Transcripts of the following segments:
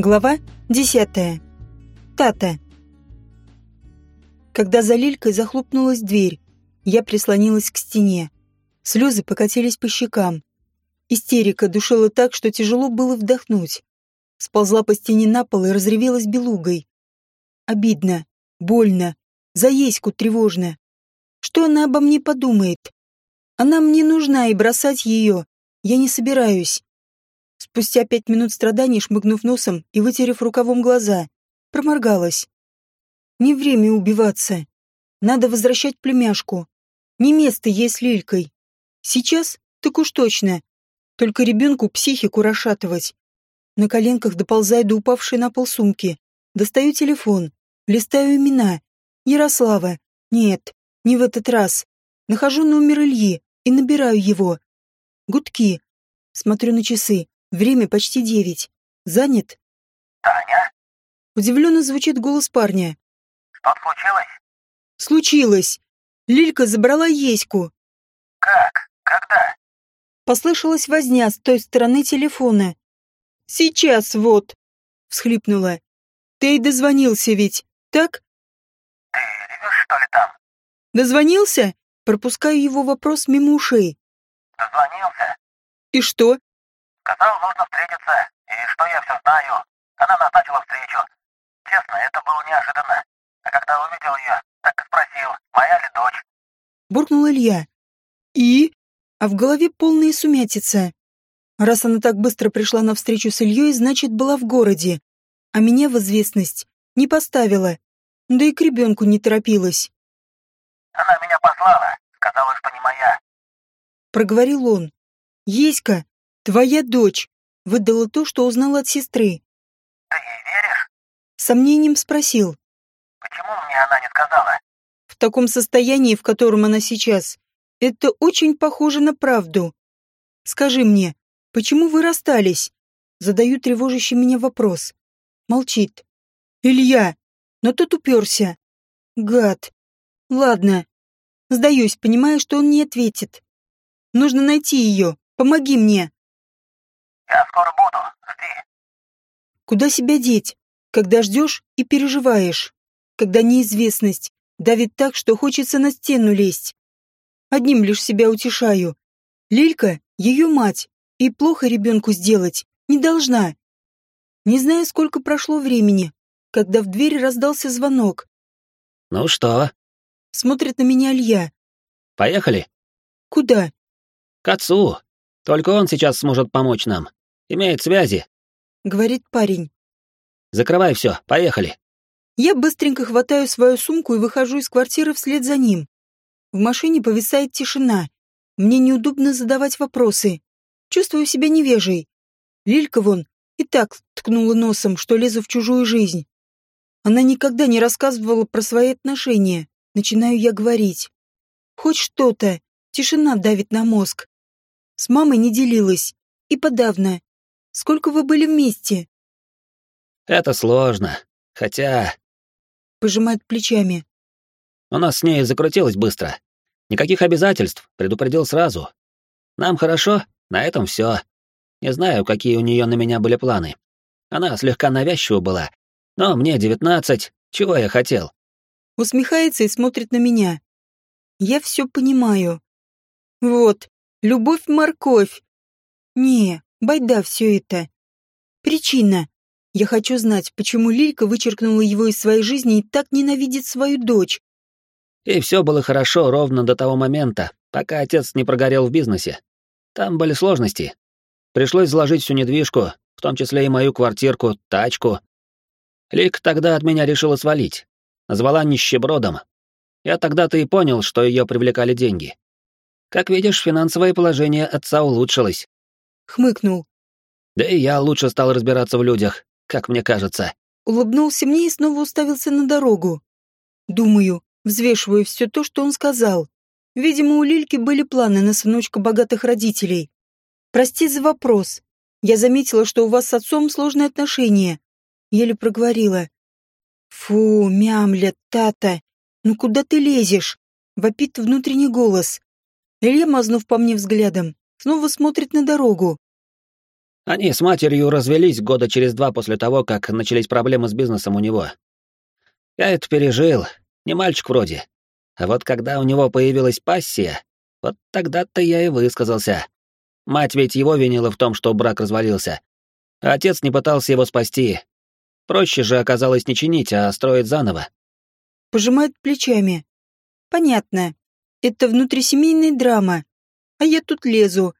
Глава 10. Тата. Когда за Лилькой захлопнулась дверь, я прислонилась к стене. Слезы покатились по щекам. Истерика душила так, что тяжело было вдохнуть. Сползла по стене на пол и разревелась белугой. Обидно, больно, за Еську тревожно. Что она обо мне подумает? Она мне нужна, и бросать ее я не собираюсь. Спустя пять минут страданий, шмыгнув носом и вытерев рукавом глаза, проморгалась. Не время убиваться. Надо возвращать племяшку. Не место с Лилькой. Сейчас, так уж точно. Только ребенку психику расшатывать. На коленках доползаю до упавшей на пол сумки. Достаю телефон. Листаю имена. Ярослава. Нет, не в этот раз. Нахожу номер Ильи и набираю его. Гудки. Смотрю на часы. Время почти девять. Занят? Таня? Удивленно звучит голос парня. Что случилось? Случилось. Лилька забрала Еську. Как? Когда? Послышалась возня с той стороны телефона. Сейчас вот. Всхлипнула. Ты и дозвонился ведь, так? Ты ревешь, что ли, там? Дозвонился? Пропускаю его вопрос мимо ушей. Дозвонился? И что? Сказал, нужно встретиться, и что я все знаю. Она назначила встречу. Честно, это было неожиданно. А когда увидел ее, так и спросил, моя ли дочь. Буркнул Илья. И? А в голове полная сумятица. Раз она так быстро пришла на встречу с Ильей, значит, была в городе. А меня в известность не поставила. Да и к ребенку не торопилась. Она меня послала, сказала, что не моя. Проговорил он. Еська, Твоя дочь выдала то, что узнала от сестры. Ты ей веришь? сомнением спросил. Почему мне она не сказала? В таком состоянии, в котором она сейчас, это очень похоже на правду. Скажи мне, почему вы расстались? Задаю тревожащий меня вопрос. Молчит. Илья, но тот уперся. Гад. Ладно. Сдаюсь, понимая, что он не ответит. Нужно найти ее. Помоги мне. Я скоро буду. Жди. Куда себя деть, когда ждешь и переживаешь, когда неизвестность давит так, что хочется на стену лезть. Одним лишь себя утешаю. Лилька — ее мать, и плохо ребенку сделать не должна. Не знаю, сколько прошло времени, когда в дверь раздался звонок. «Ну что?» — смотрит на меня Илья. «Поехали?» «Куда?» «К отцу. Только он сейчас сможет помочь нам. Имеет связи. Говорит парень. Закрывай все, поехали. Я быстренько хватаю свою сумку и выхожу из квартиры вслед за ним. В машине повисает тишина. Мне неудобно задавать вопросы. Чувствую себя невежей. Лилька вон и так ткнула носом, что лезу в чужую жизнь. Она никогда не рассказывала про свои отношения. Начинаю я говорить. Хоть что-то. Тишина давит на мозг. С мамой не делилась. И подавно. Сколько вы были вместе? Это сложно. Хотя... Пожимает плечами. У нас с ней закрутилось быстро. Никаких обязательств, предупредил сразу. Нам хорошо, на этом все. Не знаю, какие у нее на меня были планы. Она слегка навязчива была. Но мне девятнадцать, чего я хотел? Усмехается и смотрит на меня. Я все понимаю. Вот, любовь-морковь. Не, Байда все это. Причина. Я хочу знать, почему Лилька вычеркнула его из своей жизни и так ненавидит свою дочь. И все было хорошо ровно до того момента, пока отец не прогорел в бизнесе. Там были сложности. Пришлось заложить всю недвижку, в том числе и мою квартирку, тачку. Лик тогда от меня решила свалить. Назвала нищебродом. Я тогда-то и понял, что ее привлекали деньги. Как видишь, финансовое положение отца улучшилось хмыкнул. Да и я лучше стал разбираться в людях, как мне кажется. Улыбнулся мне и снова уставился на дорогу. Думаю, взвешиваю все то, что он сказал. Видимо, у Лильки были планы на сыночка богатых родителей. Прости за вопрос. Я заметила, что у вас с отцом сложные отношения. Еле проговорила. Фу, мямля, тата, ну куда ты лезешь? Вопит внутренний голос. Илья, мазнув по мне взглядом, снова смотрит на дорогу. Они с матерью развелись года через два после того, как начались проблемы с бизнесом у него. Я это пережил, не мальчик вроде. А вот когда у него появилась пассия, вот тогда-то я и высказался. Мать ведь его винила в том, что брак развалился. А отец не пытался его спасти. Проще же оказалось не чинить, а строить заново. Пожимает плечами. Понятно. Это внутрисемейная драма. А я тут лезу.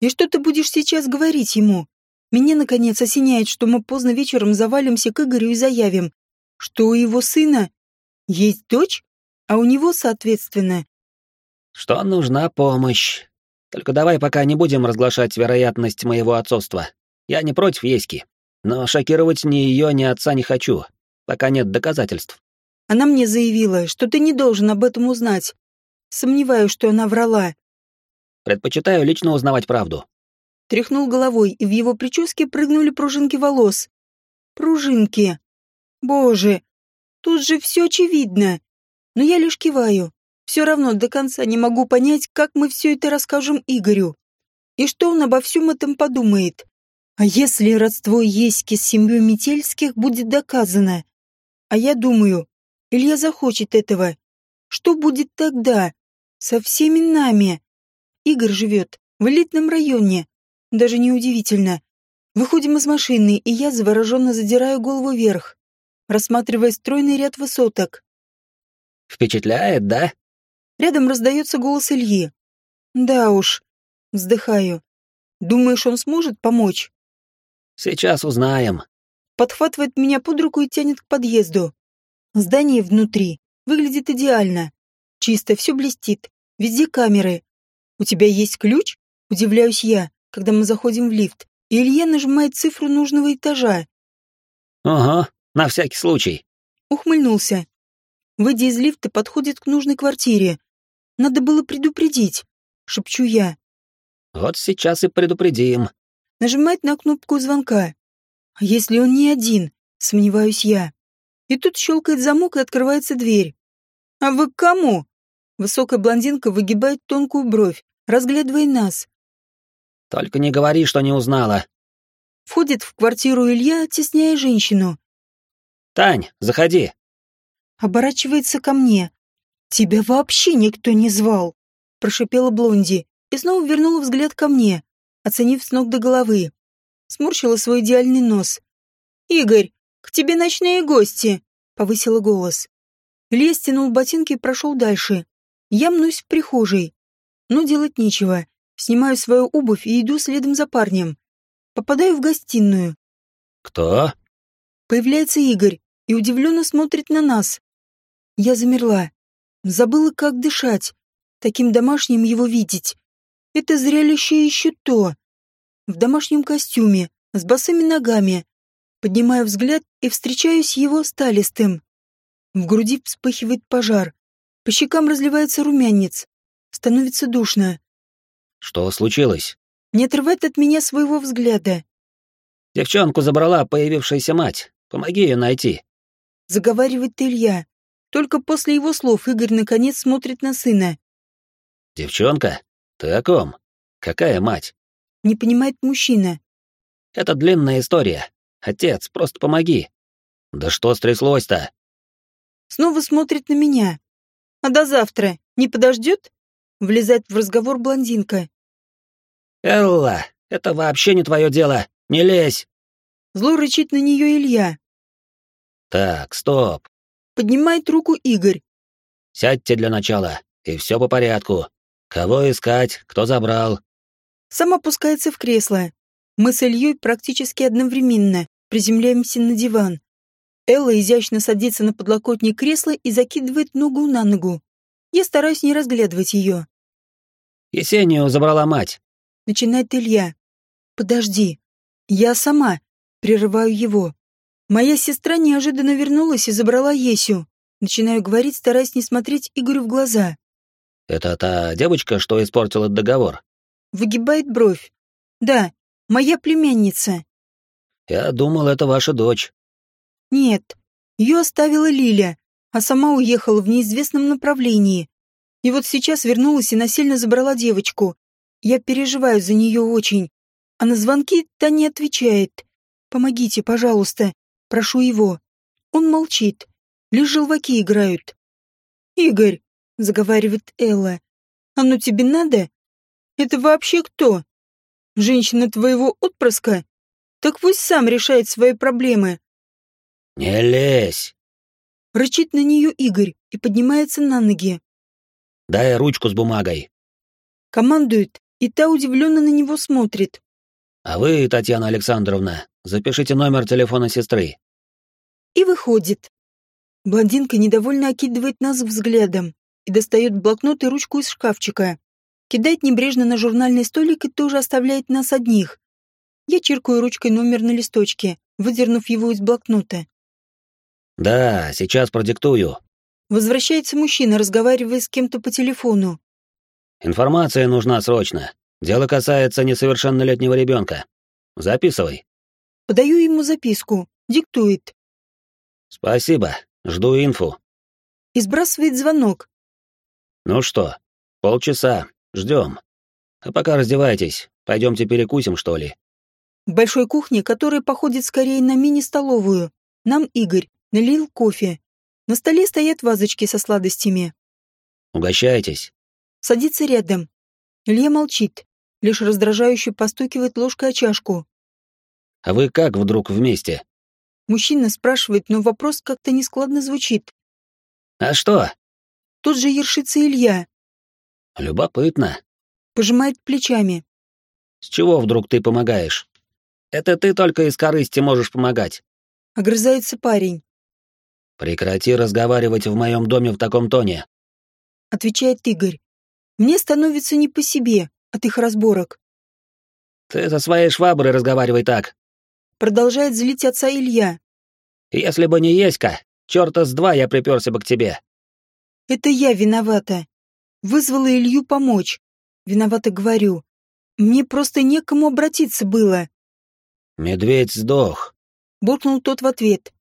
И что ты будешь сейчас говорить ему? Меня, наконец, осеняет, что мы поздно вечером завалимся к Игорю и заявим, что у его сына есть дочь, а у него, соответственно... Что нужна помощь. Только давай пока не будем разглашать вероятность моего отцовства. Я не против Еськи, но шокировать ни ее, ни отца не хочу, пока нет доказательств. Она мне заявила, что ты не должен об этом узнать. Сомневаюсь, что она врала. Предпочитаю лично узнавать правду. Тряхнул головой, и в его прическе прыгнули пружинки волос. Пружинки. Боже, тут же все очевидно. Но я лишь киваю. Все равно до конца не могу понять, как мы все это расскажем Игорю. И что он обо всем этом подумает. А если родство Еськи с семьей Метельских будет доказано? А я думаю, Илья захочет этого. Что будет тогда? Со всеми нами. Игорь живет в элитном районе. Даже неудивительно. Выходим из машины, и я завороженно задираю голову вверх, рассматривая стройный ряд высоток. Впечатляет, да? Рядом раздается голос Ильи. Да уж. Вздыхаю. Думаешь, он сможет помочь? Сейчас узнаем. Подхватывает меня под руку и тянет к подъезду. Здание внутри выглядит идеально. Чисто, все блестит. Везде камеры. У тебя есть ключ? Удивляюсь я, когда мы заходим в лифт. И Илья нажимает цифру нужного этажа. Ага, на всякий случай. Ухмыльнулся. Выйдя из лифта, подходит к нужной квартире. Надо было предупредить, шепчу я. Вот сейчас и предупредим. Нажимает на кнопку звонка. А если он не один, сомневаюсь я. И тут щелкает замок и открывается дверь. А вы к кому? Высокая блондинка выгибает тонкую бровь, разглядывая нас. Только не говори, что не узнала. Входит в квартиру Илья, оттесняя женщину. Тань, заходи. Оборачивается ко мне. «Тебя вообще никто не звал!» Прошипела Блонди и снова вернула взгляд ко мне, оценив с ног до головы. Сморщила свой идеальный нос. «Игорь, к тебе ночные гости!» Повысила голос. Илья стянул ботинки и прошел дальше. Я мнусь в прихожей. Но делать нечего. Снимаю свою обувь и иду следом за парнем. Попадаю в гостиную. «Кто?» Появляется Игорь и удивленно смотрит на нас. Я замерла. Забыла, как дышать. Таким домашним его видеть. Это зрелище еще то. В домашнем костюме, с босыми ногами. Поднимаю взгляд и встречаюсь его сталистым. В груди вспыхивает пожар. По щекам разливается румянец. Становится душно. Что случилось? Не отрывает от меня своего взгляда. Девчонку забрала появившаяся мать. Помоги ее найти. Заговаривает Илья. Только после его слов Игорь наконец смотрит на сына. Девчонка? Ты о ком? Какая мать? Не понимает мужчина. Это длинная история. Отец, просто помоги. Да что стряслось-то? Снова смотрит на меня. А до завтра не подождет? Влезает в разговор блондинка. Элла, это вообще не твое дело. Не лезь. Зло рычит на нее Илья. Так, стоп. Поднимает руку Игорь. Сядьте для начала, и все по порядку. Кого искать, кто забрал. Сам опускается в кресло. Мы с Ильей практически одновременно приземляемся на диван. Элла изящно садится на подлокотник кресла и закидывает ногу на ногу. Я стараюсь не разглядывать ее. Есению забрала мать. Начинает Илья. Подожди. Я сама. Прерываю его. Моя сестра неожиданно вернулась и забрала Есю. Начинаю говорить, стараясь не смотреть Игорю в глаза. Это та девочка, что испортила договор? Выгибает бровь. Да, моя племянница. Я думал, это ваша дочь. Нет, ее оставила Лиля, а сама уехала в неизвестном направлении. И вот сейчас вернулась и насильно забрала девочку. Я переживаю за нее очень. А на звонки та не отвечает. Помогите, пожалуйста. Прошу его. Он молчит. Лишь желваки играют. «Игорь», — заговаривает Элла, — «оно тебе надо? Это вообще кто? Женщина твоего отпрыска? Так пусть сам решает свои проблемы». «Не лезь!» Рычит на нее Игорь и поднимается на ноги. «Дай ручку с бумагой». Командует, и та удивленно на него смотрит. «А вы, Татьяна Александровна, запишите номер телефона сестры». И выходит. Блондинка недовольно окидывает нас взглядом и достает блокнот и ручку из шкафчика. Кидает небрежно на журнальный столик и тоже оставляет нас одних. Я чиркаю ручкой номер на листочке, выдернув его из блокнота. «Да, сейчас продиктую». Возвращается мужчина, разговаривая с кем-то по телефону. «Информация нужна срочно. Дело касается несовершеннолетнего ребенка. Записывай». Подаю ему записку. Диктует. «Спасибо. Жду инфу. И сбрасывает звонок. Ну что, полчаса. Ждем. А пока раздевайтесь. Пойдемте перекусим, что ли. В большой кухне, которая походит скорее на мини-столовую, нам Игорь налил кофе. На столе стоят вазочки со сладостями. Угощайтесь. Садится рядом. Илья молчит, лишь раздражающе постукивает ложкой о чашку. А вы как вдруг вместе? Мужчина спрашивает, но вопрос как-то нескладно звучит. «А что?» Тут же ершится Илья. «Любопытно». Пожимает плечами. «С чего вдруг ты помогаешь? Это ты только из корысти можешь помогать». Огрызается парень. «Прекрати разговаривать в моем доме в таком тоне», — отвечает Игорь. «Мне становится не по себе от их разборок». «Ты со своей шваброй разговаривай так». Продолжает злить отца Илья. Если бы не Еська, черта с два я приперся бы к тебе. Это я виновата. Вызвала Илью помочь. Виновата говорю. Мне просто некому обратиться было. Медведь сдох. Буркнул тот в ответ.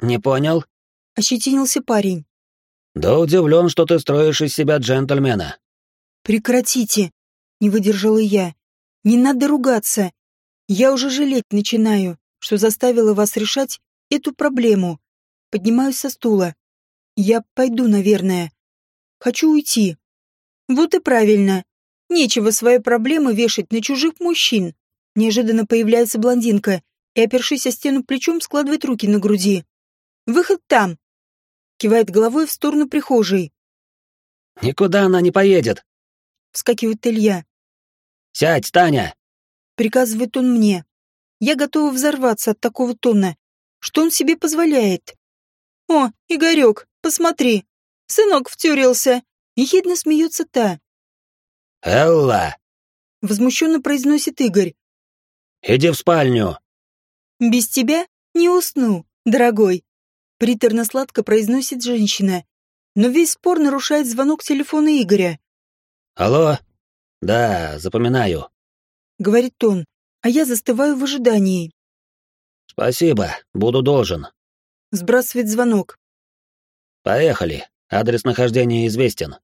Не понял? Ощетинился парень. Да удивлен, что ты строишь из себя джентльмена. Прекратите. Не выдержала я. Не надо ругаться. Я уже жалеть начинаю, что заставила вас решать эту проблему. Поднимаюсь со стула. Я пойду, наверное. Хочу уйти. Вот и правильно. Нечего свои проблемы вешать на чужих мужчин. Неожиданно появляется блондинка и, опершись о стену плечом, складывает руки на груди. «Выход там!» Кивает головой в сторону прихожей. «Никуда она не поедет!» Вскакивает Илья. «Сядь, Таня!» Приказывает он мне. Я готова взорваться от такого тона, что он себе позволяет. «О, Игорек, посмотри, сынок втюрился!» Ехидно смеется та. «Элла!» Возмущенно произносит Игорь. «Иди в спальню!» «Без тебя не усну, дорогой!» Приторно-сладко произносит женщина. Но весь спор нарушает звонок телефона Игоря. «Алло? Да, запоминаю», — говорит он, а я застываю в ожидании. «Спасибо, буду должен». Сбрасывает звонок. «Поехали. Адрес нахождения известен».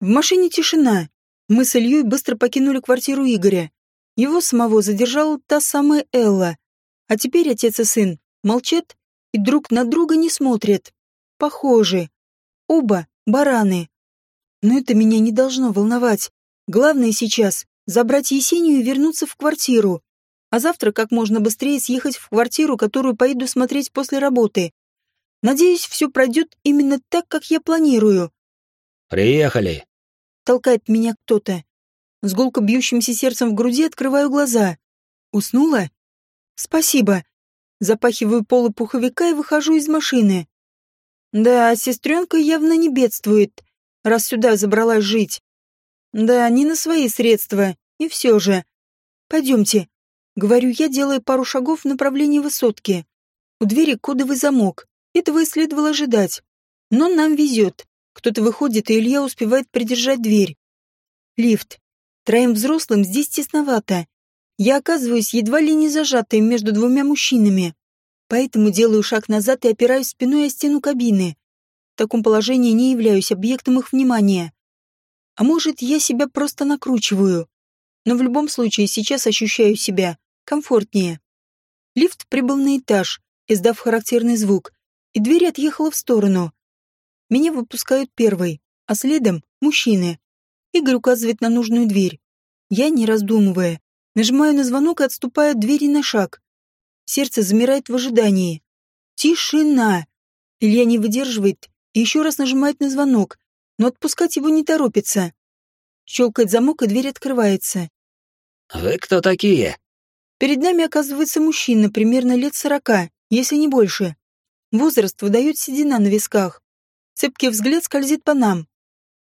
В машине тишина. Мы с Ильей быстро покинули квартиру Игоря. Его самого задержала та самая Элла. А теперь отец и сын молчат и друг на друга не смотрят. Похожи. Оба бараны. Но это меня не должно волновать. Главное сейчас — забрать Есению и вернуться в квартиру а завтра как можно быстрее съехать в квартиру, которую поеду смотреть после работы. Надеюсь, все пройдет именно так, как я планирую. «Приехали!» — толкает меня кто-то. С гулко бьющимся сердцем в груди открываю глаза. Уснула? Спасибо. Запахиваю полы пуховика и выхожу из машины. Да, сестренка явно не бедствует, раз сюда забралась жить. Да, не на свои средства, и все же. Пойдемте, Говорю я, делая пару шагов в направлении высотки. У двери кодовый замок. Этого и следовало ожидать. Но нам везет. Кто-то выходит, и Илья успевает придержать дверь. Лифт. Троим взрослым здесь тесновато. Я оказываюсь едва ли не зажатой между двумя мужчинами. Поэтому делаю шаг назад и опираюсь спиной о стену кабины. В таком положении не являюсь объектом их внимания. А может, я себя просто накручиваю. но в любом случае сейчас ощущаю себя комфортнее. Лифт прибыл на этаж, издав характерный звук, и дверь отъехала в сторону. Меня выпускают первой, а следом — мужчины. Игорь указывает на нужную дверь. Я, не раздумывая, нажимаю на звонок и отступаю от двери на шаг. Сердце замирает в ожидании. Тишина. Илья не выдерживает и еще раз нажимает на звонок, но отпускать его не торопится. Щелкает замок, и дверь открывается. «Вы кто такие?» Перед нами оказывается мужчина, примерно лет сорока, если не больше. Возраст выдает седина на висках. Цепкий взгляд скользит по нам.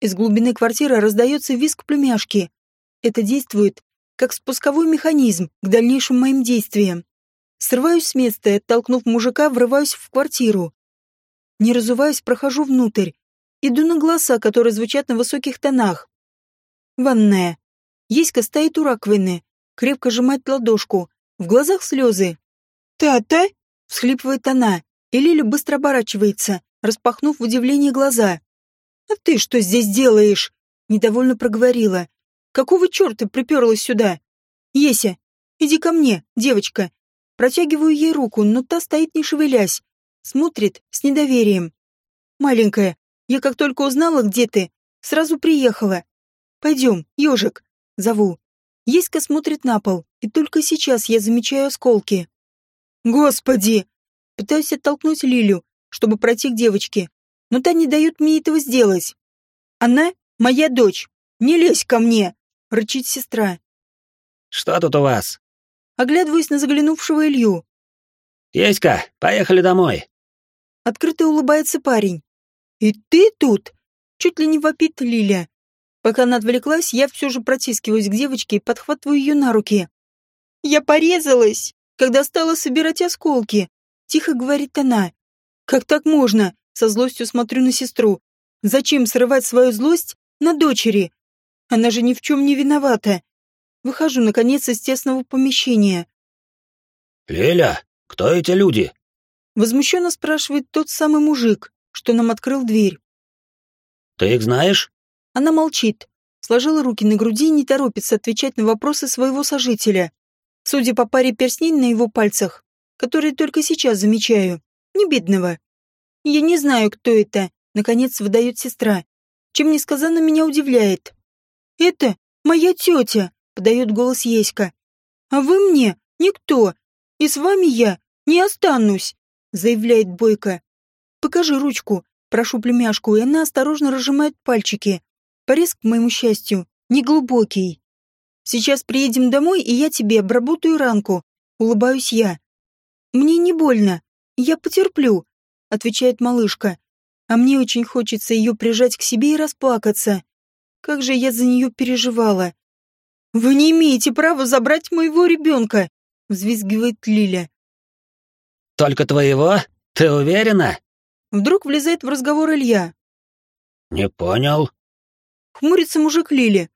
Из глубины квартиры раздается визг племяшки. Это действует как спусковой механизм к дальнейшим моим действиям. Срываюсь с места и, оттолкнув мужика, врываюсь в квартиру. Не разуваясь, прохожу внутрь. Иду на голоса, которые звучат на высоких тонах. Ванная. Еська стоит у раковины, крепко сжимает ладошку. В глазах слезы. «Та-та!» — всхлипывает она, и Лиля быстро оборачивается, распахнув в удивлении глаза. «А ты что здесь делаешь?» — недовольно проговорила. «Какого черта приперлась сюда?» «Еся, иди ко мне, девочка». Протягиваю ей руку, но та стоит не шевелясь. Смотрит с недоверием. «Маленькая, я как только узнала, где ты, сразу приехала. Пойдем, ежик», — зову. Еська смотрит на пол, и только сейчас я замечаю осколки. «Господи!» Пытаюсь оттолкнуть Лилю, чтобы пройти к девочке, но та не дает мне этого сделать. «Она моя дочь. Не лезь ко мне!» — рычит сестра. «Что тут у вас?» Оглядываюсь на заглянувшего Илью. «Еська, поехали домой!» Открыто улыбается парень. «И ты тут?» Чуть ли не вопит Лиля. Пока она отвлеклась, я все же протискиваюсь к девочке и подхватываю ее на руки. «Я порезалась, когда стала собирать осколки», — тихо говорит она. «Как так можно?» — со злостью смотрю на сестру. «Зачем срывать свою злость на дочери? Она же ни в чем не виновата». Выхожу, наконец, из тесного помещения. «Леля, кто эти люди?» Возмущенно спрашивает тот самый мужик, что нам открыл дверь. «Ты их знаешь?» Она молчит, сложила руки на груди и не торопится отвечать на вопросы своего сожителя. Судя по паре перстней на его пальцах, которые только сейчас замечаю, не бедного. Я не знаю, кто это, наконец выдает сестра, чем несказанно меня удивляет. Это моя тетя, подает голос Еська. А вы мне никто, и с вами я не останусь, заявляет Бойко. Покажи ручку, прошу племяшку, и она осторожно разжимает пальчики. Порез, к моему счастью, неглубокий. Сейчас приедем домой, и я тебе обработаю ранку. Улыбаюсь я. Мне не больно. Я потерплю, отвечает малышка. А мне очень хочется ее прижать к себе и расплакаться. Как же я за нее переживала. Вы не имеете права забрать моего ребенка, взвизгивает Лиля. Только твоего? Ты уверена? Вдруг влезает в разговор Илья. Не понял. Хмурится мужик Лили.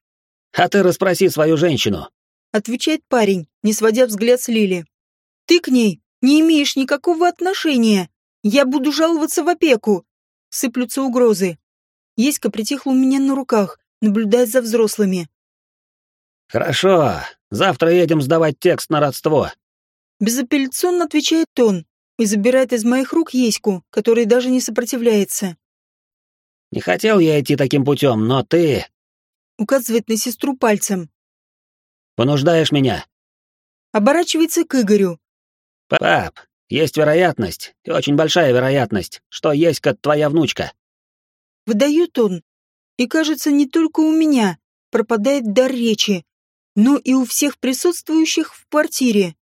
«А ты расспроси свою женщину», — отвечает парень, не сводя взгляд с Лили. «Ты к ней не имеешь никакого отношения. Я буду жаловаться в опеку». Сыплются угрозы. Еська притихла у меня на руках, наблюдая за взрослыми. «Хорошо, завтра едем сдавать текст на родство». Безапелляционно отвечает он и забирает из моих рук Еську, который даже не сопротивляется. Не хотел я идти таким путем, но ты...» Указывает на сестру пальцем. «Понуждаешь меня». Оборачивается к Игорю. «Пап, есть вероятность, и очень большая вероятность, что Еська твоя внучка». Выдает он. И кажется, не только у меня пропадает дар речи, но и у всех присутствующих в квартире.